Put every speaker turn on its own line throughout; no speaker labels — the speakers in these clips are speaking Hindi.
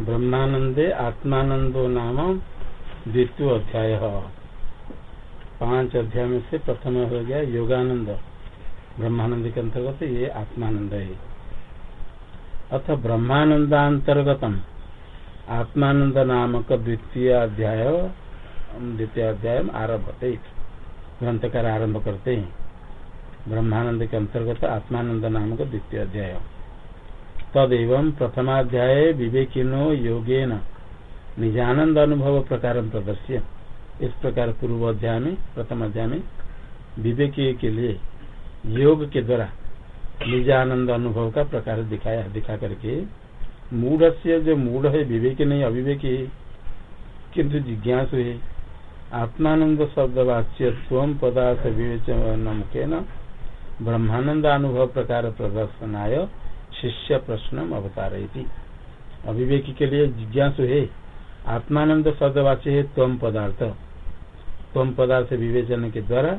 ब्रह्मानंदे आत्मानंदो नाम द्वितीय अध्याय। पाँच अध्याय में से प्रथम हो गया योगानंद। ब्रह्मानंद के अंतर्गत ये आत्मानंद है। अथ ब्रह्मानंदांतर्गतम। आत्मानंद नामक द्वितीय अध्याय द्वितीय अध्याय आरभते ग्रंथकार आरंभ करते हैं। ब्रह्मानंद के अंतर्गत आत्मानंद नामक द्वितीय अध्याय। तदव प्रथमाध्याय विवेकिनो योगेन निजानंद अनुभव प्रकार प्रदर्श्य। इस प्रकार पूर्व अध्याय में, प्रथम अध्याय में विवेकी के लिए योग के द्वारा निजानंद अनुभव का प्रकार दिखाया, दिखा करके मूढ़ से जो मूढ़ है, विवेक नहीं, अविवेकी किंतु जिज्ञासु है, आत्मानंद शब्द वाच्य स्वम पदार्थ विवेचन मुखेन ब्रह्मानंद अनुभव प्रकार प्रदर्शनाय शिष्य प्रश्न अवतार अभिवेकी के लिए जिज्ञासु है आत्मानंद शब्दवाच्य है तम पदार्थ। तम पदार्थ विवेचन के द्वारा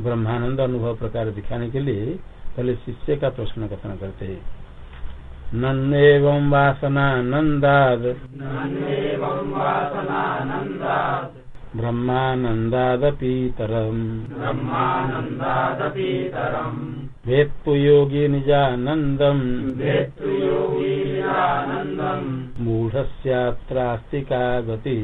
ब्रह्मानंद अनुभव प्रकार दिखाने के लिए पहले शिष्य का प्रश्न कथन करते हैं। नन्वेवं वासनानन्दाद् ब्रह्मानन्दादपीतरम्। वेत्तु योगी निजानन्दम्।
वेत्तु योगी निजानन्दम्
मूढस्यात्रास्ति का गति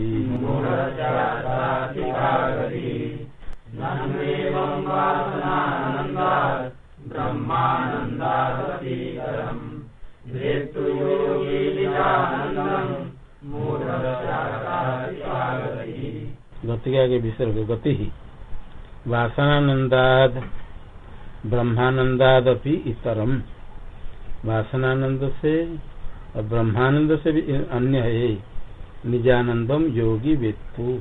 गति के विसर्ग गति। ही वासनानंदाद ब्रह्मानंदादपि इतरम। वासनानंद से और ब्रह्मानंद से भी अन्य है निजानंदम योगी वेत्तु।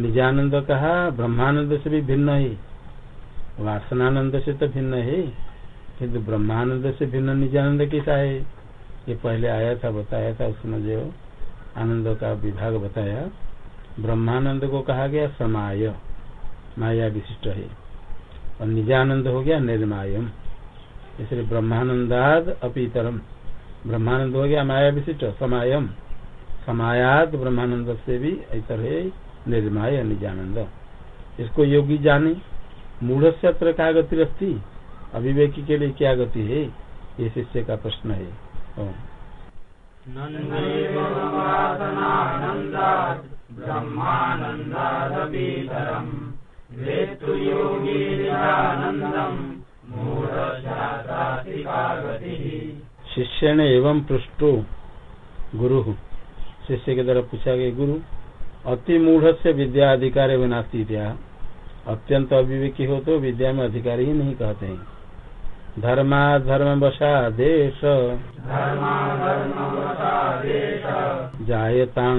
निजानंद कहा ब्रह्मानंद से भी भिन्न है। वासनानंद से तो भिन्न है। किंतु ब्रह्मानंद से भिन्न निजानंद कैसा है? ये पहले आया था, बताया था, उसमें जो आनंद का विभाग बताया। ब्रह्मानंद को कहा गया समाय। माया विशिष्ट है। और निजानंद हो गया निर्मायम इसलिए ब्रह्मानंदाद अपीतरम। ब्रह्मानंद हो गया माया विशिष्ट, समायम। समायात ब्रह्मानंद से भी इतर है निर्माय निजानंद। इसको योगी जाने। मूढ़ से अत्र क्या गति रखती अभिवेकी के लिए क्या गति है? ये शिष्य का प्रश्न है।
नन्वेवं
शिष्य ने एवं पृष्ठो गुरु। शिष्य के द्वारा पूछा गया गुरु अति मूढ़ से विद्या अधिकार विनास्ती क्या अत्यंत अविवेकी हो तो विद्या में अधिकारी ही नहीं कहते हैं। धर्मा धर्म बसा देश। जायतां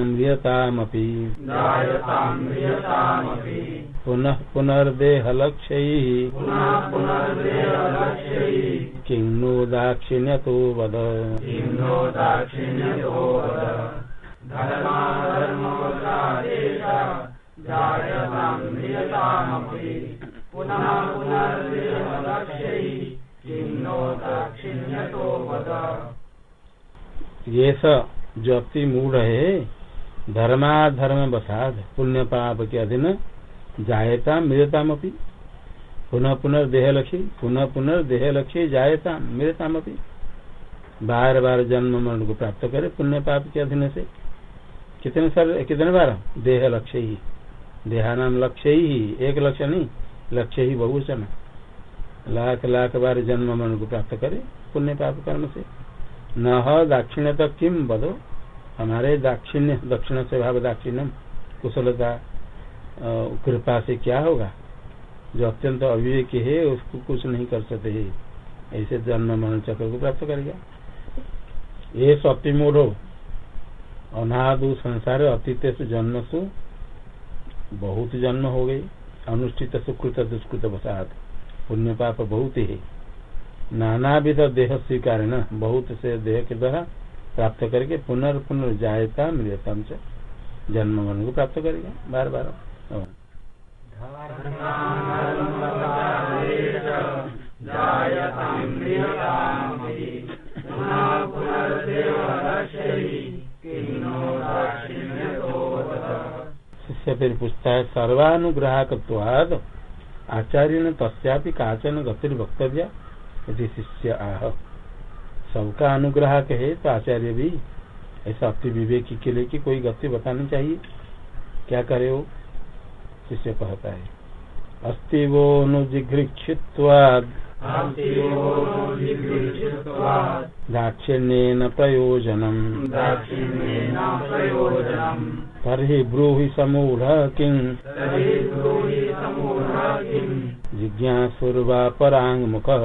पुनः पुनर्देहलक्ष्यैः।
पुनः पुनर्देहलक्ष्यैः
किं नो दाक्षिण्यतो वद। ये जो अति मूढ़ है धर्माधर्म बसाध पुण्य पाप के अधीन जायता मृतताम अपनी पुनः पुनः देहलक्ष्य पुनः पुनः देहलक्ष्य जायता मृतताम अपनी बार बार जन्म मरण को प्राप्त करे पुण्य पाप के अधीन से। कितने साल, कितने बार? देह लक्ष्य ही। देहानाम लक्ष्य ही, एक लक्ष्य नहीं लक्ष्य ही बहुवचन लाख लाख बार जन्म मरण को प्राप्त करे पुण्य पाप कर्म से। न दाक्षिण्य तक किम बदो हमारे दाक्षिण्य, दक्षिण से भाव दाक्षिण्यम, कुशलता कृपा से क्या होगा? जो अत्यंत अविवेक है, उसको कुछ नहीं कर सकते है। ऐसे जन्म मरण चक्र को प्राप्त करेगा। ये सत्य मूढ़ो अनादु संसार अतीत से जन्म सु, बहुत जन्म हो गई अनुष्ठित सुकृत दुष्कृत बसात पुण्य पाप बहुत ही। है नानाविध देह स्वीकार न बहुत से देह के द्वारा प्राप्त करके पुनर्पुनर् जायता मृत्यता से जन्म मन को प्राप्त करेगा। बार बार। शिष्य फिर पूछता है सर्वानुग्राहकवाद आचार्य ने तस्यापि काचन गतिर वक्तव्य शिष्य, आह, सबका अनुग्राहक है तो आचार्य भी ऐसा अति विवेकी के लिए की कोई गति बतानी चाहिए। क्या करे वो? शिष्य कहता है। अस्ति वो अनुजिघृक्षित्वाद दाक्षिण्येन प्रयोजनम।
प्रयोजनम्।
तर्हि ब्रूहि समूढ़ किं जिज्ञासुर्वा पराङ्मुखः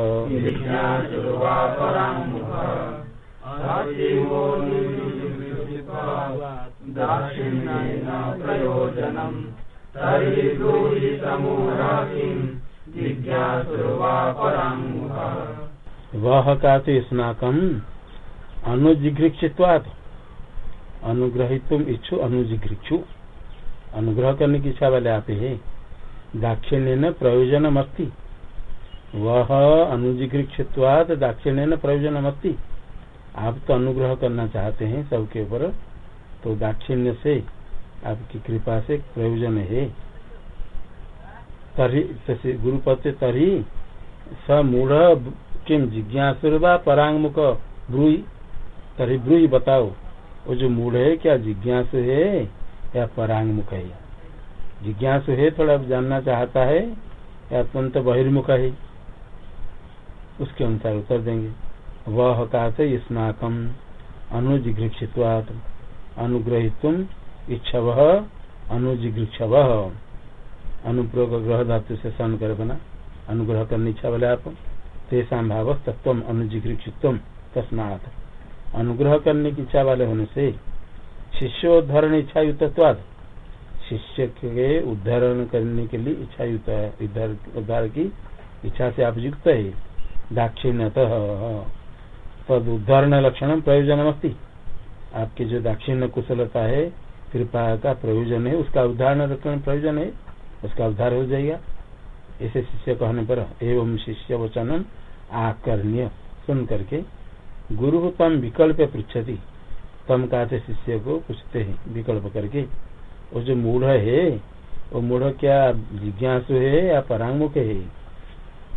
दाक्षिण्येन प्रयोजनम्।
वह का तो स्नाकम अनुजिघृक्षित्वात अनुग्रहितुम इच्छु, अनुजिघृक्षु। अनुग्रह करने की इच्छा वाले आते हैं। दाक्षिण्य न प्रयोजन अस्ति वह अनुजिघृक्षित्वात दाक्षिण्य न प्रयोजन अस्ति आप तो अनुग्रह करना चाहते हैं सबके ऊपर तो दाक्षिण्य से आपकी कृपा से प्रयोजन है। तरी गुरुपद से तरी स मूढ़ किम जिज्ञासुर्वा परांगमुख ब्रूई, तरी ब्रूई बताओ, वो जो मूढ़ है, क्या जिज्ञासु है? या परांगमुख है? जिज्ञासु है, थोड़ा जानना चाहता है, या अत्यंत बहिर्मुख है? उसके अनुसार उत्तर देंगे। वह का स्नाकम, अनुजिघृक्षित्वात, अनुग्रहितुम इच्छव अनुजिघृक्षव अनुप्रयोग ग्रह धातु से सन कर बना। अनुग्रह करने इच्छा वाले आप। तेषा भाव तत्व अनुजिघृक्षित्व तस्मात। अनुग्रह करने की इच्छा वाले होने से शिष्योद्धरण इच्छा युक्तवाद शिष्य के उद्धारण करने के लिए इच्छा युक्त उद्धार की इच्छा से आप युक्त है। दाक्षिण्यत। तद उद्धारण लक्षण प्रयोजन आपके जो दाक्षिण्य कुशलता है कृपा का प्रयोजन है, उसका उदाहरण लक्षण प्रयोजन है, उसका उद्धार हो जाएगा। ऐसे शिष्य कहने पर एवं शिष्य वचनम आकर्ण्य। सुन करके गुरु तम विकल्प पृछति तम कहते शिष्य को पूछते हैं, विकल्प करके, वो जो मूढ़ है, वो मूढ़ क्या जिज्ञासु है या परांगमुख है?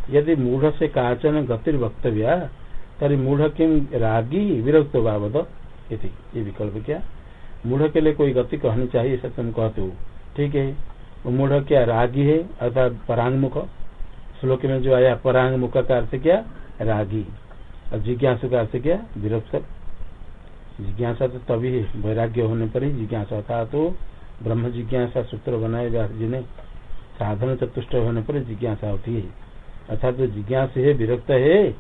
यदि मूढ़ से काचन गतिर वक्तव्य, तरी मूढ़ किम रागी विरक्त बाबद ये विकल्प क्या? मूढ़ के लिए कोई गति कहनी चाहिए ऐसा तुम कहते हो। ठीक है? मूढ़ क्या, रागी है? अर्थात परांगमुख। श्लोक में जो आया, परांगमुख का अर्थ क्या? रागी। और जिज्ञासु का अर्थ क्या? विरक्त जिज्ञासा तो तभी है, वैराग्य होने पर ही जिज्ञासा। था तो ब्रह्म जिज्ञासा सूत्र बनाए व्यास जी ने साधन चतुष्ट होने पर जिज्ञासा होती है। अर्थात जो जिज्ञास है, विरक्त है,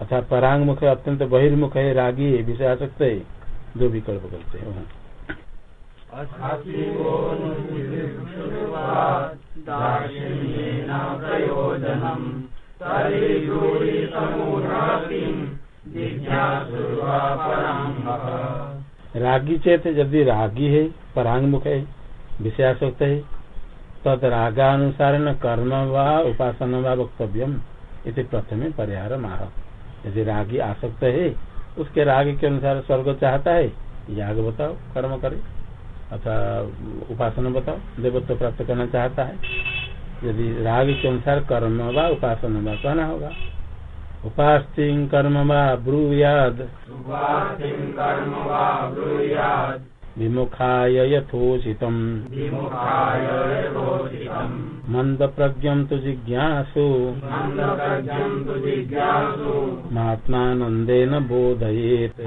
अर्थात परांगमुख अत्यंत बहिर्मुख है, रागी है, विषय आसक्त है दो विकल्प करते हैं वहाँ
प्रयोजनम् तर्हि ब्रूहि समूढः किम् जिज्ञासुर्वा पराङ्मुखः
रागी चेत यदि रागी है, परांगमुख है, विषयासक्त है, तद रागानुसार कर्म व उपासना व वक्तव्यम प्रथम परिहार माह यदि रागी आसक्त है, उसके राग के अनुसार स्वर्ग चाहता है, याग बताओ, कर्म करे। अथवा उपासना बताओ। देवत्व प्राप्त करना चाहता है। यदि राग के अनुसार कर्म व उपासना व कहना होगा। उपास्ति कर्म व ब्रूयाद। विमुखाय यथोचितम्। मंद प्रज्ञ तो जिज्ञासु। महात्मा बोधयेत।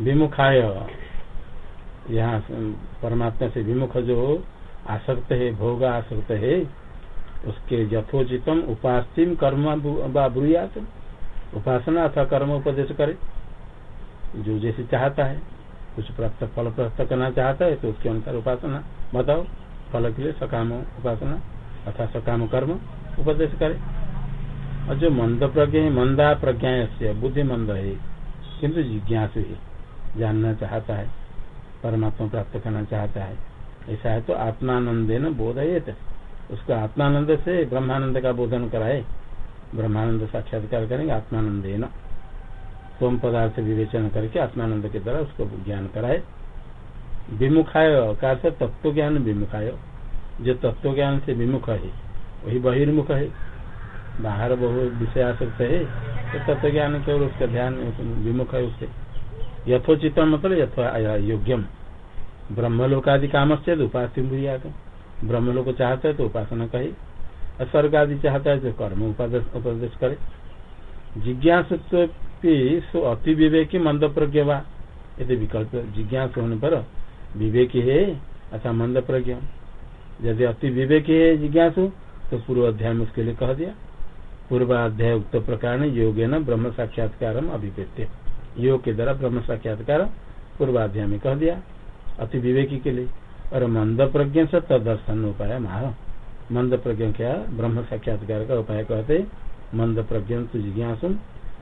विमुखाय
यहाँ परमात्मा से विमुख जो आसक्त है, भोग आसक्त है, उसके यथोचितम उपास्तिम कर्म ब्रूयात। उपासना अथवा कर्म उपदेश करे। जो जैसे चाहता है। कुछ प्राप्त फल प्राप्त करना चाहता है तो उसके अनुसार उपासना। बताओ, फल के लिए सकाम उपासना अथवा सकाम कर्म उपदेश करे। और जो मंद प्रज्ञ है, मंदा प्रज्ञा से बुद्धि मंद है, किंतु जिज्ञासु है, जानना चाहता है, परमात्मा प्राप्त करना चाहता है, ऐसा है तो आत्मानंदे न बोधयेत। उसको आत्मानंद से ब्रह्मानंद का बोधन कराए। ब्रह्मानंद साक्षात्कार करेंगे आत्मानंदे न सोम पदार्थ विवेचन करके आत्मानंद के द्वारा उसको ज्ञान कराए। विमुखाय का तत्व ज्ञान विमुखाय। जो तत्व ज्ञान से विमुख है, वही बहिर्मुख है। बाहर बहु विषय आसक्त है तो तत्व ज्ञान केवल उसका ध्यान विमुख है उससे। यथोचित मतलब यथो योग्यम। ब्रह्मलोक आदि काम से उपास्य ब्रह्मलोक चाहता है तो उपासना कहे। और स्वर्ग आदि चाहता है तो कर्म उपदेश करे। जिज्ञासत्व अति विवेकी मंद प्रज्ञ वा? यदि विकल्प जिज्ञास होने पर विवेकी है अथा मंद प्रज्ञ यदि अति विवेकी है जिज्ञासु तो पूर्व अध्याय में उसके लिए कह दिया। पूर्वाध्याय उक्त प्रकार ने योग न ब्रह्म साक्षात्कार अभिप्रेत्य योग के द्वारा ब्रह्म साक्षात्कार पूर्वाध्याय में कह दिया। अति विवेकी के लिए। और मंद प्रज्ञ से तदर्शन उपाय माह। मंद प्रज्ञ क्या? ब्रह्म साक्षात्कार का उपाय कहते मंद प्रज्ञ तो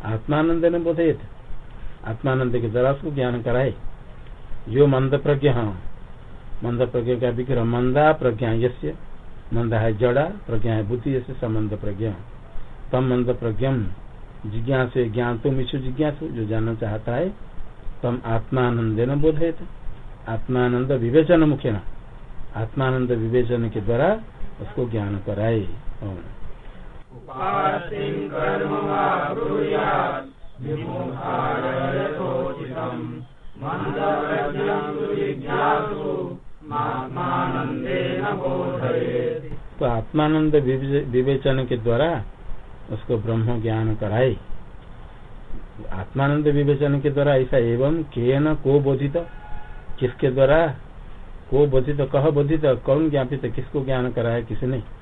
आत्मानंद ने बोधे आत्मानंद के द्वारा उसको ज्ञान कराए जो मंद प्रज्ञ मंद प्रज्ञ का विग्रह मंदा प्रज्ञा यश्य मंदा है जड़ा, प्रज्ञा है बुद्धि जैसे संबंध प्रज्ञा तम मंद प्रज्ञम जिज्ञास ज्ञान तो मिशु जिज्ञासु, जो जानना चाहता है, तम आत्मानंद न बोधे आत्मानंद विवेचन मुख्य न आत्मानंद विवेचन के द्वारा उसको ज्ञान कराए तो आत्मानंद विवेचन के द्वारा उसको ब्रह्म ज्ञान कराए आत्मानंद विवेचन के द्वारा ऐसा एवं के न को बोधित? किसके द्वारा? को बोधित? कह बोधित? कौन ज्ञापित? किसको ज्ञान कराया? किसने?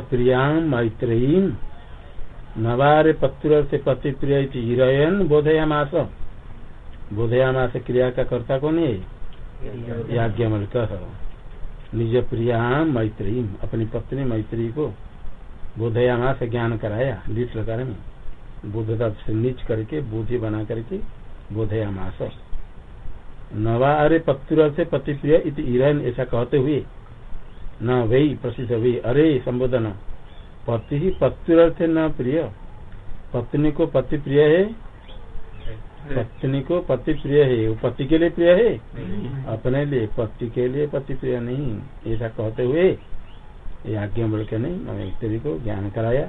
प्रिया मैत्रेयी नवारे पत्र से पति प्रिय हिरयन बोधयामास। बोधयामास क्रिया का कर्ता कौन है? याज्ञमल कह निज प्रिया मैत्री अपनी पत्नी मैत्री को बोधयामास ज्ञान कराया, लीट लकार में। बुद्ध से नीच करके बुद्धि बना करके बोधयामास। नवा अरे पत्र से पति प्रिय हिरयन ऐसा कहते हुए न वही प्रसिद्ध हुई अरे संबोधन। पति ही पति अर्थ न प्रिय। पत्नी को पति प्रिय है। पत्नी को पति प्रिय है। वो पति के लिए प्रिय है? अपने लिए पति के लिए पति प्रिय नहीं। ऐसा कहते हुए ये आज्ञा बल के नहीं तेरी को ज्ञान कराया।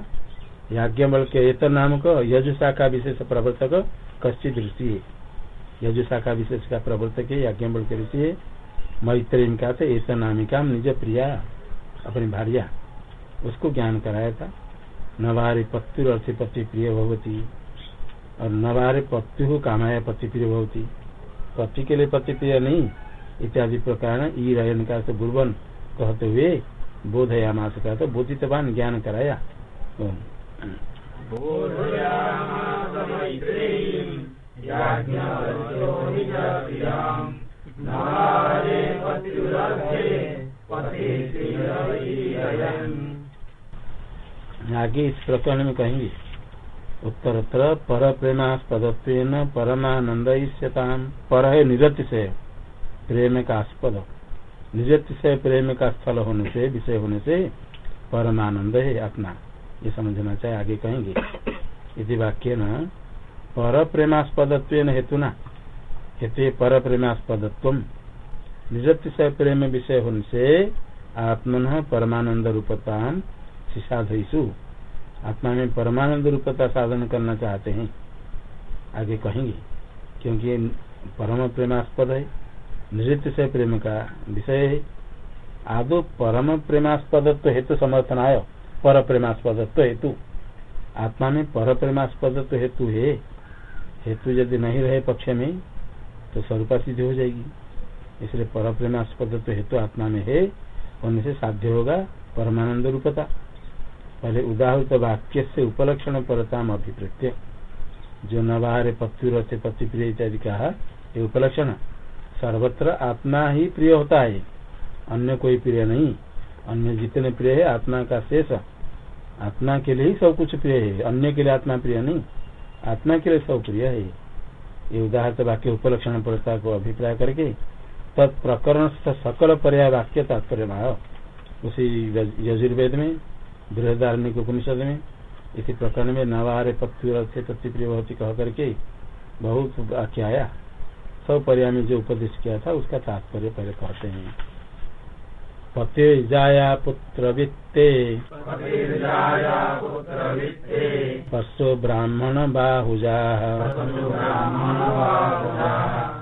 याज्ञ बल के एक नाम को यजुषा का विशेष प्रवर्तक कश्चि ऋषि है यजुषा का विशेष का प्रवर्तक है याज्ञ बल के ऋषि है मैत्री का ऐसा नामिका निज प्रिया अपनी भारिया, उसको ज्ञान कराया था। नवारे पत्यु अर्थ पति प्रिय भगवती और नवारे पत्यु कामाया पति प्रिय भगवती पति के लिए पति प्रिय नहीं, इत्यादि प्रकार ई रयन का गुरुवन कहते हुए बोधया मास का तो बोधितवान ज्ञान कराया। आगे इस प्रकरण में कहेंगे उत्तरत्र पर प्रेमास्पद परमानंद पर है निरति से प्रेम का आस्पद से प्रेम का स्थल होने से, विषय होने से, परमानंद है आत्मा। ये समझना चाहिए आगे कहेंगे। यदि वाक्य न पर प्रेमास्पद हेतु न हेतु पर प्रेमास्पदत्व निरति से प्रेम विषय होने से आत्मन परमानंद रूपता साधयसु आत्मा में परमानंद रूपता साधन करना चाहते हैं। आगे कहेंगे, क्योंकि परम प्रेमास्पद है नृत्य से प्रेम का विषय है। आदो परम प्रेमास्पदत्व हेतु समर्थन आयो। पर प्रेमास्पदत्व हेतु। आत्मा में पर प्रेमास्पद तो हेतु है। हेतु यदि नहीं रहे पक्ष में तो स्वरूपा सिद्धि हो जाएगी। इसलिए पर प्रेमास्पद तो हेतु आत्मा में है होने से साध्य होगा परमानंद रूपता। पहले उदाहरित वाक्य से उपलक्षण परताम अभिप्रत्य। जो नवारे पति प्रिय इत्यादि कहा, ये उपलक्षण। सर्वत्र आत्मा ही प्रिय होता है। अन्य कोई प्रिय नहीं। अन्य जितने प्रिय है, आत्मा का शेष। आत्मा के लिए ही सब कुछ प्रिय है, अन्य के लिए आत्मा प्रिय नहीं। आत्मा के लिए सब प्रिय है। ये उदाहरण वाक्य उपलक्षण परता को अभिप्राय करके तत्प्रकरण सकल पर्याय वाक्य तात्पर्य उसी यजुर्वेद में, बृहदारण्य उपनिषद में, इसी प्रकरण में नवारे पत्थर प्रिय बहुत कह करके बहुत वाक्य आया। सब पर्याय में जो उपदेश किया था, उसका तात्पर्य पहले कहते हैं। पते जाया पुत्र वित्ते। पशु ब्राह्मण बाहुजा।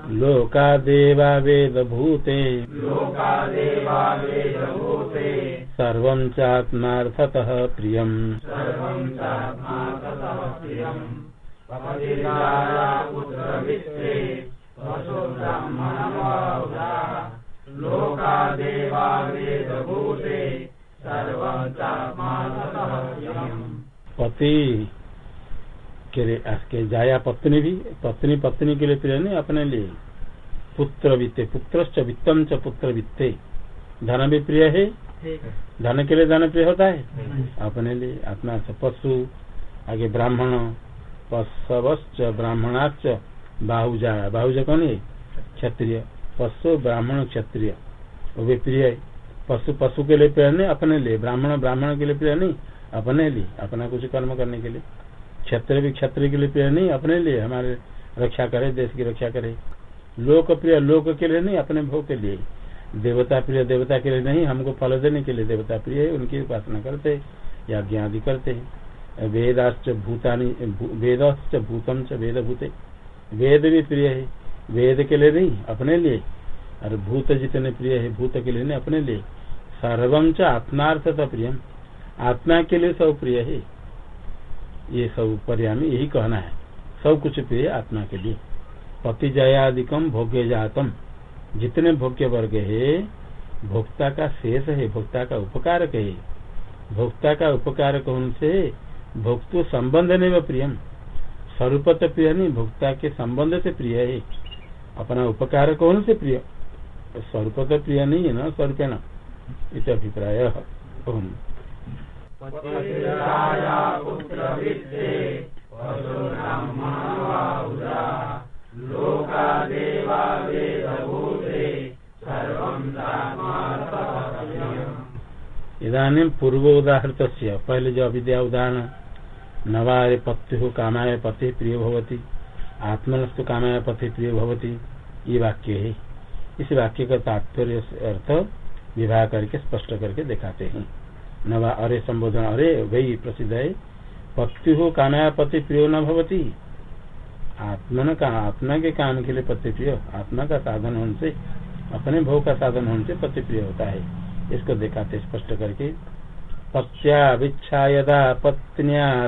लोका देवा वेद भूते सर्व चात्मार्थतः भूते पति के लिए जाया पत्नी भी पत्नी पत्नी के लिए प्रिय नहीं अपने लिए। पुत्र वित्ते पुत्र वित्तम च पुत्र वित्ते। धन भी प्रिय है? धन के लिए धन प्रिय होता है? अपने लिए अपना पशु आगे ब्राह्मण पशवश्च ब्राह्मणाच बाहुजा। बाहुजा कौन है? क्षत्रिय। पशु, ब्राह्मण, क्षत्रिय। वो भी प्रिय है। पशु पशु के लिए प्रिय नहीं, अपने लिए। ब्राह्मण ब्राह्मण के लिए प्रिय नहीं, अपने लिए, अपना कुछ कर्म करने के लिए। क्षत्रिय भी क्षत्रिय के लिए प्रिय नहीं, अपने लिए। हमारे रक्षा करे, देश की रक्षा करे। लोक प्रिय, लोक के लिए नहीं, अपने भोग के लिए। देवता प्रिय, देवता के लिए नहीं, हमको फल देने के लिए देवता प्रिय है, उनकी उपासना करते या आदि करते हैं। वेदाश्च भूतानी वेदश्च भूतम च वेद भूते वेद भी प्रिय है। वेद के लिए नहीं, अपने लिए। और भूत जितने प्रिय है, भूत के लिए नहीं, अपने लिए। सर्वम च आत्मार्थता प्रियम। आत्मा के लिए सब प्रिय है। ये सब पर्यामी यही कहना है। सब कुछ प्रिय आत्मा के लिए। पति जयादिकम भोग्य जातम। जितने भोग्य वर्ग है, भोक्ता का शेष है, भोक्ता का उपकारक है। भोक्ता का उपकारक उनसे भोक्तु संबंध नहीं प्रियम। स्वरूप तो प्रिय नहीं, भोक्ता के संबंध से प्रिय है। अपना उपकार कौन से प्रिय? स्वरूप तो प्रिय नहीं है ना स्वरूप न। इत अभिप्राय इधानी पूर्व उदाहृत पहले जो अविद्या उदाहरण नवाय पत्यु कामाय पति प्रिय भवती। आत्मनस्तु कामाय प्रिय भवती। ये वाक्य है। इस वाक्य का तात्पर्य अर्थ विवाह करके स्पष्ट करके दिखाते हैं। नवा अरे संबोधन, अरे वही प्रसिद्ध है। पत्यु हो कामाया पति प्रिय न भवती। आत्मा का, आत्मा के काम के लिए पति प्रिय आत्मा का साधन होने से, अपने भोग का साधन होने से पति प्रिय होता है। इसको दिखाते, स्पष्ट करके। पत्या यदा पत्न्या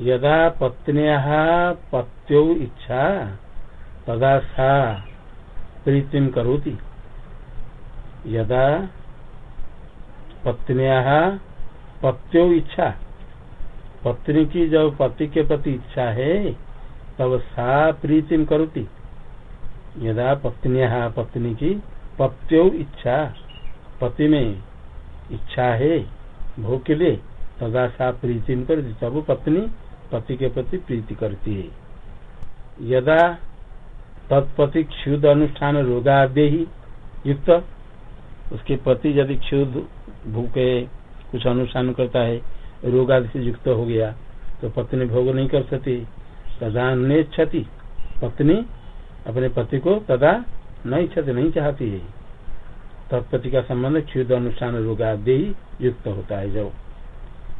यदा पत्न्या पत्यो इच्छा, तदा सा प्रीतिम करोति। यदा पत्न्या पत्यो इच्छा, पत्नी की जब पति के प्रति इच्छा है, तब सा प्रीतिम करोति। यदा पत्निया पत्नी की पत्यो इच्छा, पति में इच्छा है, भोग के लिए, तदा सा प्रीतिम कर तब पत्नी पति के प्रति प्रीति करती है। यदा तत्पति क्षुद अनुष्ठान रोगादे ही युक्त, उसके पति यदि क्षुद भूखे कुछ अनुष्ठान करता है रोग आदि से युक्त हो गया तो पत्नी भोग नहीं कर सकती। तदा ने क्षति पत्नी अपने पति को तदा नहीं क्षति नहीं चाहती है। तत्पति का संबंध क्षुद अनुष्ठान रोग आदि युक्त होता है जब।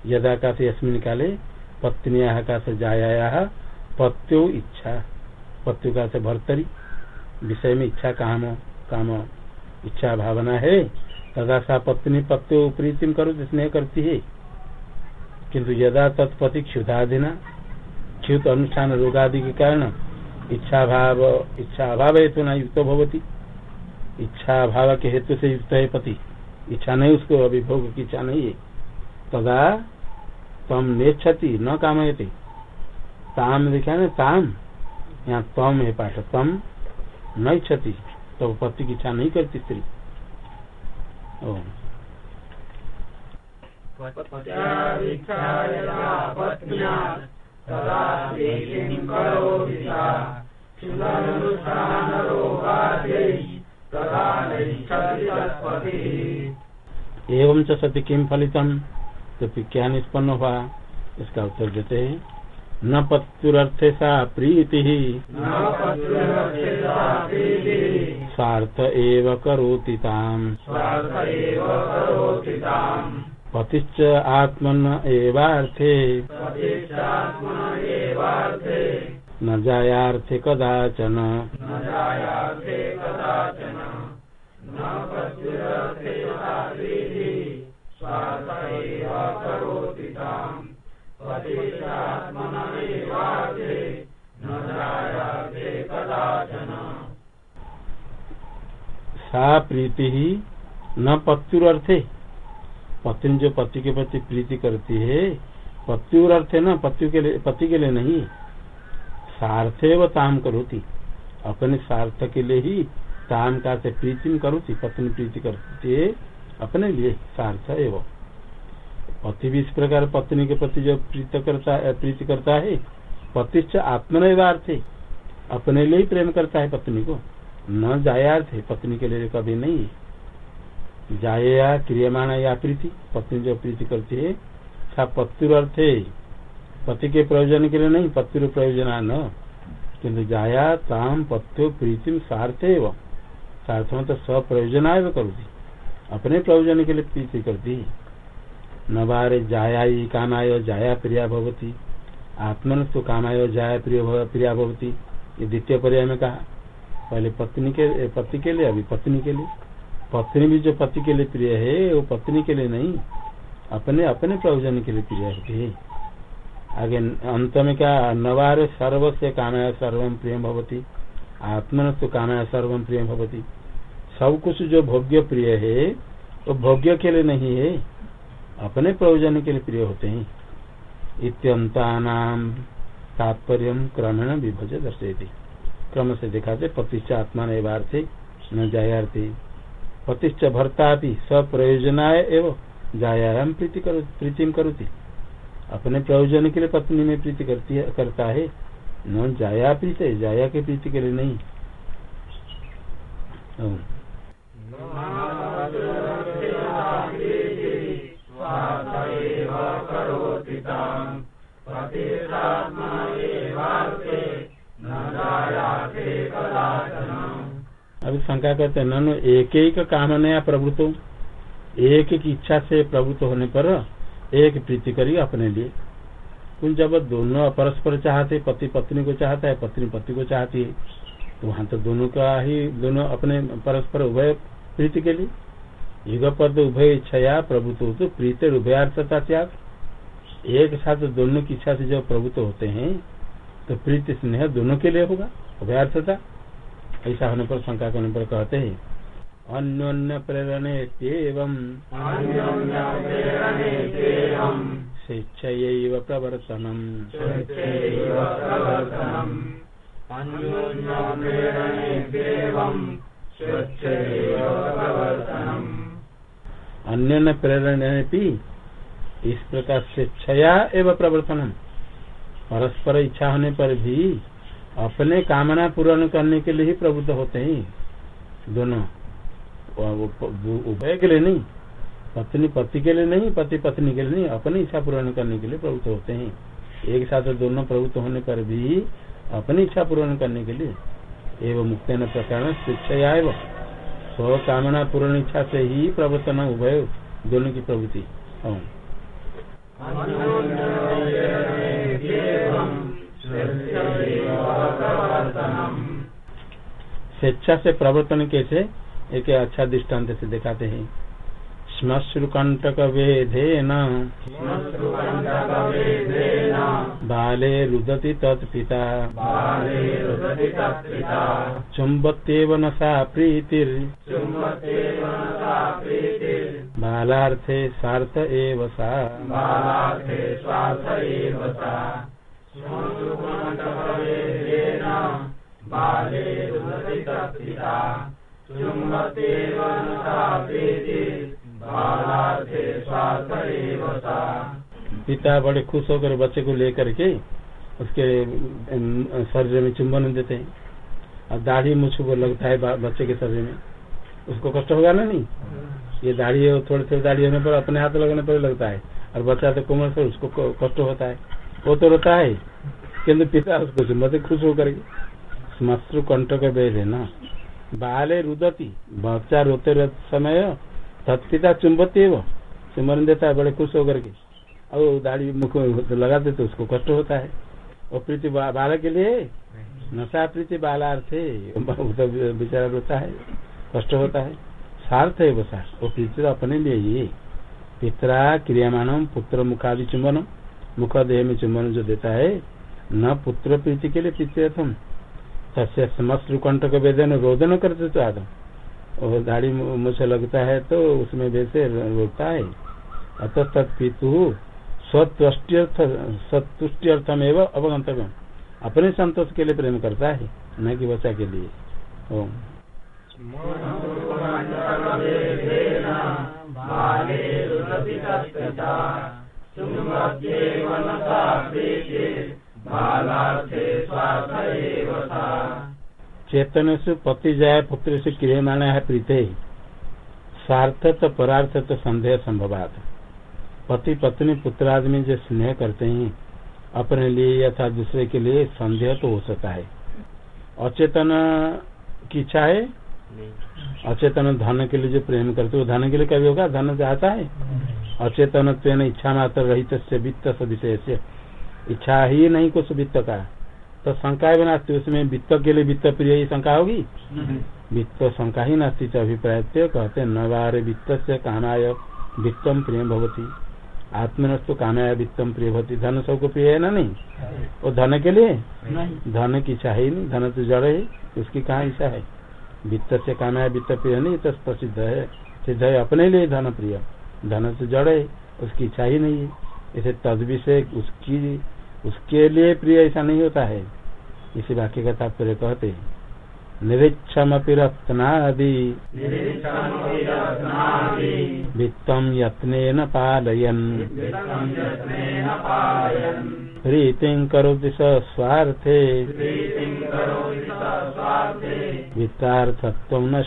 यदा का यस्मिन काले पत्निया का से जाया पत्यो इच्छा। पत्यु का से भर्तरी। विषय में इच्छा काम काम, इच्छा भावना है। तदा सा पत्नी पत्यो प्रीतिम करो स्नेह करती है। किंतु यदा तत्पति क्षुधाधिना क्षुत अनुष्ठान रोगादि के कारण इच्छा भाव, इच्छा अभाव हेतु न युक्त भवती। इच्छा भाव के हेतु से युक्त है पति। इच्छा नहीं, उसको अभिभोग की इच्छा नहीं है। तदा तम नेच्छति न कामयते। ताम लिखा ना ताम यहाँ तम है पाठ तम न इच्छति तो पति की इच्छा नहीं करती स्त्री। एवं सती किम फलितम? तो फिर क्या निष्पन्न हुआ इसका उत्तर देते हैं न पत्युरर्थे सा प्रीति। स्वार्थ एव करोति ताम। पतिश्च आत्मन एवार्थे। न जायार्थे कदाचन। सा प्रीति ही न पत्युरर्थे। पत्नी जो पति के प्रति प्रीति करती है, पत्युरर्थे न पति के लिए पति के लिए नहीं। सार्थे व ताम करोती। अपने स्वार्थ के लिए ही ताम का प्रीति करोती, पत्नी प्रीति करती है, अपने लिए सार्थ एवं। पति भी इस प्रकार पत्नी के प्रति जो प्रीत करता है, प्रीति करता है पतिश्च आत्मनिर्वार्थ, अपने लिए ही प्रेम करता है पत्नी को। न जायार्थ, पत्नी के लिए कभी नहीं। जाया क्रियमाण या प्रीति, पत्नी जो प्रीति करती है, सा पत्युर्थ पति के प्रयोजन के लिए नहीं, पत्युर प्रयोजन न। किन्तु जाया ताम पत्यो प्रीतिम सार्थ एवं। सार्थ में तो स्वप्रयोजना करुती। अपने प्रयोजन के लिए प्रीति करती है। नवारे जाया कामाय जाया प्रिया भवती। आत्मन तो कामाय जाया प्रिय प्रिया भवती। ये द्वितीय पर्याय में कहा, पहले पत्नी के पति के लिए, अभी पत्नी के लिए। पत्नी भी जो पति के लिए प्रिय है, वो पत्नी के लिए नहीं, अपने अपने प्रयोजन के लिए प्रिय है। आगे अंत में क्या नवार सर्व से कामाय सर्व प्रिय भवती। आत्मन तो कामाय सर्व प्रिय भवती। सब कुछ जो भोग्य प्रिय है, वो भोग्य के लिए नहीं है। अपने प्रयोजन के लिए प्रिय होते हैं। इत्यंता तात्पर्य क्रमेण विभज दर्शेती क्रम से दिखाते पतिश्च आत्मा नवार्थे न जायार्थे। पतिश्च भर्ता भी सप्रयोजनाय एवं जायाम प्रीति प्रीतिम करुती। अपने प्रयोजन के लिए पत्नी में प्रीति करती है, करता है। न जाया प्रीति, जाया के प्रीति के लिए नहीं। अभी शंका करते हैं, ननु एक एक कामनया प्रभुत्व एक की इच्छा से प्रभुत्व होने पर एक प्रीति करी अपने लिए। कुछ जब दोनों परस्पर चाहते, पति पत्नी को चाहता है, पत्नी पति को चाहती है तो वहाँ तो दोनों का ही, दोनों अपने परस्पर उभय प्रीति के लिए। युग पद उभय इच्छा प्रभुत्व तो प्रीत उभयार्थता त्याग। एक साथ दोनों की इच्छा से जब प्रभुत्व होते हैं तो प्रीति स्नेह दोनों के लिए होगा उभयार्थता ऐसा होने पर शंका करने पर कहते हैं अन्योन्य प्रेरणे एवं स्वेच्छा प्रवर्तनम। अन्य प्रेरण इस प्रकार स्वेच्छया एवं प्रवर्तनम परस्पर इच्छा होने पर भी अपने कामना पूर्ण करने के लिए ही प्रबुद्ध होते हैं। दोनों। उभय के लिए नहीं, पत्नी, पति के लिए नहीं, पति, पत्नी के लिए नहीं, अपनी इच्छा पूर्ण करने के लिए प्रवृत्त होते हैं। एक साथ दोनों प्रवृत्त होने पर भी अपनी इच्छा पूर्ण करने के लिए। एवं मुक्त न प्रकरण शिक्षा एवं। स्व कामना पूर्ण इच्छा से ही प्रवर्तन उभय, दोनों की प्रवृत्ति। स्वेच्छा से प्रवर्तन कैसे एक अच्छा दृष्टांत से दिखाते हैं। श्मश्रुकंटक वेधेन बाले रुदति तत्पिता। चुंबत्येव न सा प्रीतिर। बालार्थे स्वार्थ एव सा
बाले चुंबत्येव न सा
पिता बड़े खुश होकर बच्चे को लेकर के उसके शरीर में चुंबन देते हैं। और दाढ़ी मुझ को लगता है बच्चे के शरीर में। उसको कष्ट होगा ना नहीं? ये दाढ़ी थोड़ी थोड़ी दाढ़ी होने पर अपने हाथ लगने पर लगता है। और बच्चा तो कोमल से उसको कष्ट होता है। वो तो रोता है। किन्तु पिता उसको चुंबते खुश होकर के। श्मश्रु कंठ के है ना। बाले रुदती। बच्चा रोते रोते समय तत्पिता चुंबती वो। चुंबन देता है, बड़े खुश होकर के। और दाढ़ी मुख लगाते तो उसको कष्ट होता है। और प्रीति बालक के लिए? नशा प्रीति बालार्थे तो बेचारा रोता है। कष्ट होता है। सार्थ है वो सार वो प्रीति तो अपने लिए ही। पितरा क्रियामान पुत्र मुखादि चुंबन मुख देह में चुंबन जो देता है, न पुत्र प्रीति के लिए प्रीत्यर्थम तस्य समस्त कंटक वेदन रोदन करते तो आदम। और दाढ़ी मुझे लगता है तो उसमें वैसे रोकता है। अतः तत्पितु स्वतुष्ट्यर्थम एवं अवगंतव्य अपने संतोष के लिए प्रेम करता है, न कि बच्चा के लिए। ओम। चेतन से पति जाय पुत्र से क्रियमाण है प्रीते। स्वार्थ तो परार्थ तो संदेह संभवात। पति पत्नी पुत्र आदमी जो स्नेह करते हैं, अपने लिए या दूसरे के लिए संदेह तो हो सकता है। अचेतन की इच्छा है अचेतन धन के लिए जो प्रेम करते वो धन के लिए कभी होगा? धन चाहता है? अचेतन इच्छा मात्र रहित वित्त से इच्छा ही नहीं कुछ वित्त का। तो शंका भी नास्ती उसमें वित्त के लिए वित्त प्रिय ही शंका होगी? वित्त शंका ही नास्ती अभिप्राय कहते नवारे वित्त से कामाय वित्तम प्रिय भवती। आत्मनस्तु कामाय वित्तम प्रिय भवती। धन सबको प्रिय है ना नहीं? वो धन के लिए? धन की इच्छा ही नहीं। धन तो जड़ है उसकी कहा इच्छा है? वित्त से कामाय वित्त प्रिय नहीं तो प्रसिद्ध है। सिद्ध है अपने लिए धन प्रिय धन तो जड़ है उसकी इच्छा ही नहीं है। इसे तद विषय उसकी उसके लिए प्रिय ऐसा नहीं होता है। इसी वाक्य का तात्पर्य कहते हैं। निरीक्षम रत्नादि। वित्तम यत्न पालयन। प्रीति करोति स्वार्थे वित्तार्थत्व न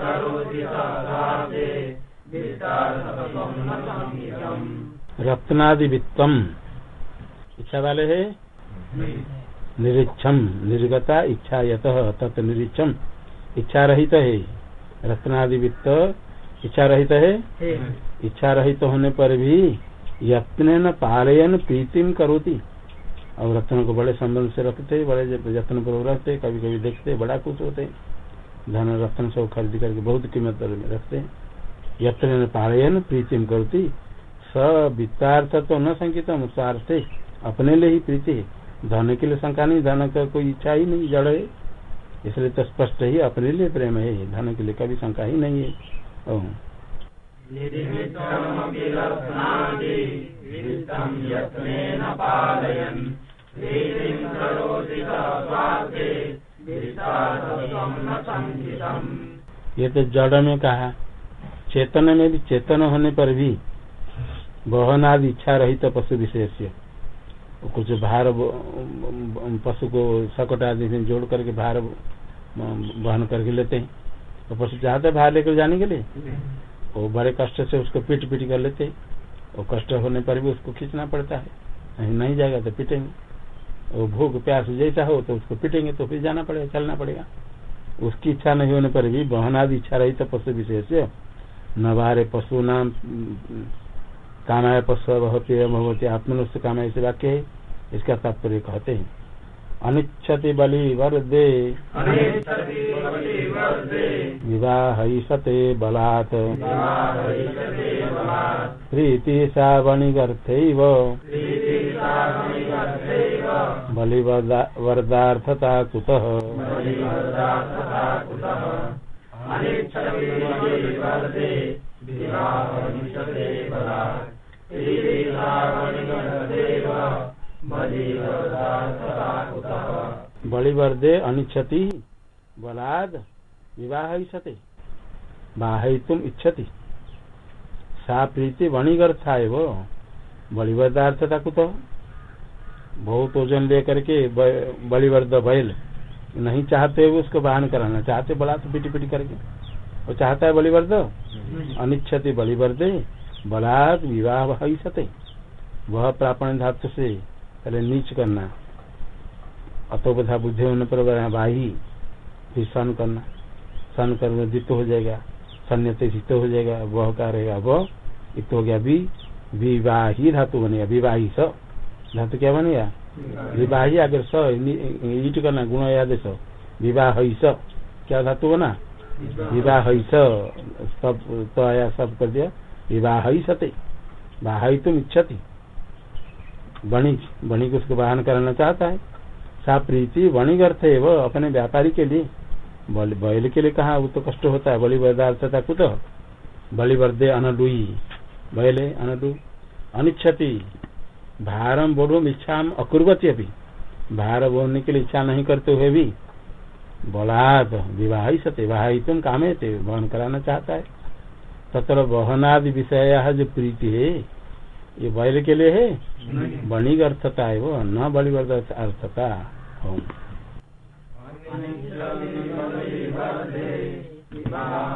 करोति
रत्नादि वित्तम इच्छा वाले है? निरीक्षम। निर्गता इच्छा यत तत् निरीक्षम। इच्छा रहित है। रत्नादि वित्त इच्छा रहित है? इच्छा रहित होने पर भी यत्न पालयन प्रीतिम करोती। और रत्न को बड़े संबंध से रखते बड़े यत्न पर रखते कभी कभी देखते बड़ा खुश होते। धन रत्न सब खरीद करके बहुत कीमत रखते। यत्न पालयन प्रीतिम करती। स वित्तार्थ तो न संकितम स्वार्थ अपने लिए ही प्रीति है। धन के लिए शंका नहीं धन का कोई इच्छा ही नहीं जड़ है। इसलिए तो स्पष्ट ही अपने लिए प्रेम है। धन के लिए कभी शंका ही नहीं है। ये तो जड़ में कहा चेतन में भी चेतन होने पर भी बहनादि इच्छा रहित तो पशु विशेष कुछ भार पशु को सकट आदि जोड़ करके भार बहन करके लेते हैं। तो पशु चाहते बाहर लेकर जाने के लिए? वो बड़े कष्ट से उसको पीट पीट कर लेते वो कष्ट होने पर भी उसको खींचना पड़ता है। नहीं नहीं जाएगा तो पीटेंगे। वो भूख प्यास जैसा हो तो उसको पीटेंगे तो फिर जाना पड़ेगा चलना पड़ेगा। उसकी इच्छा नहीं होने पर भी बहनादि इच्छा रही तो पशु विशेष। न बाहर पशु नाम कामाय पशु भवती भगवती आत्मनुष्ठ कामाय से वाक्य है। इसका तात्पर्य कहते हैं। अनिच्छति बलि वर्दे। विवाह सते बलात्। प्रीति सा वणिगर्थैव बलिवरदार्थता कुतः। बलिवर्दे अनिच्छति, बलाद विवाह सते बाहितुम इच्छति। सा प्रीति वणिगर्था है वो बलिवर्दार्थता कुत बहुत ओजन लेकर के बलिवर्द बैल, नहीं चाहते हुए उसको वाहन कराना, चाहते बड़ा तो पिटी पिटी करके। वो चाहता है बलिवर्द? अनिच्छति बलिवर्दे बलात् विवाह सते वह प्रापण धातु से पहले नीच करना। अतोपधा बुद्धि होने पर वाही फिर सन करना। सन कर दित्त हो जाएगा सन्यते सिद्ध हो जाएगा वह का रहेगा? वह इत हो गया भी विवाही धातु बनेगा विवाही स। धातु क्या बनेगा? विवाही। अगर स ईट करना गुण याद स। विवाह स। क्या धातु बना? विवाह। सब तो आया सब कर दिया। विवाह सते। बाह तुम इच्छती। वणिक वणिक उसको वाहन कराना चाहता है। सा प्रीति वणिक अर्थ है वो अपने व्यापारी के लिए। बैल के लिए कहा वो तो कष्ट होता है बलि वर्दार्थता कुत? बलिवर्दे अनडुई। Ballet undo अनिच्छति। भारम बोधो इच्छा अकुर्वती अभी भार बोलने के लिए इच्छा नहीं करते हुए भी। बलात् विवाह सत्य विवाह तुम काम थे वहन कराना चाहता है। तथा वहनादि विषय जो प्रीति है ये बैल के लिए है। बणिग अर्थता है वो न बड़ी अर्थता।
व्योमवद्व्याप्तदेहा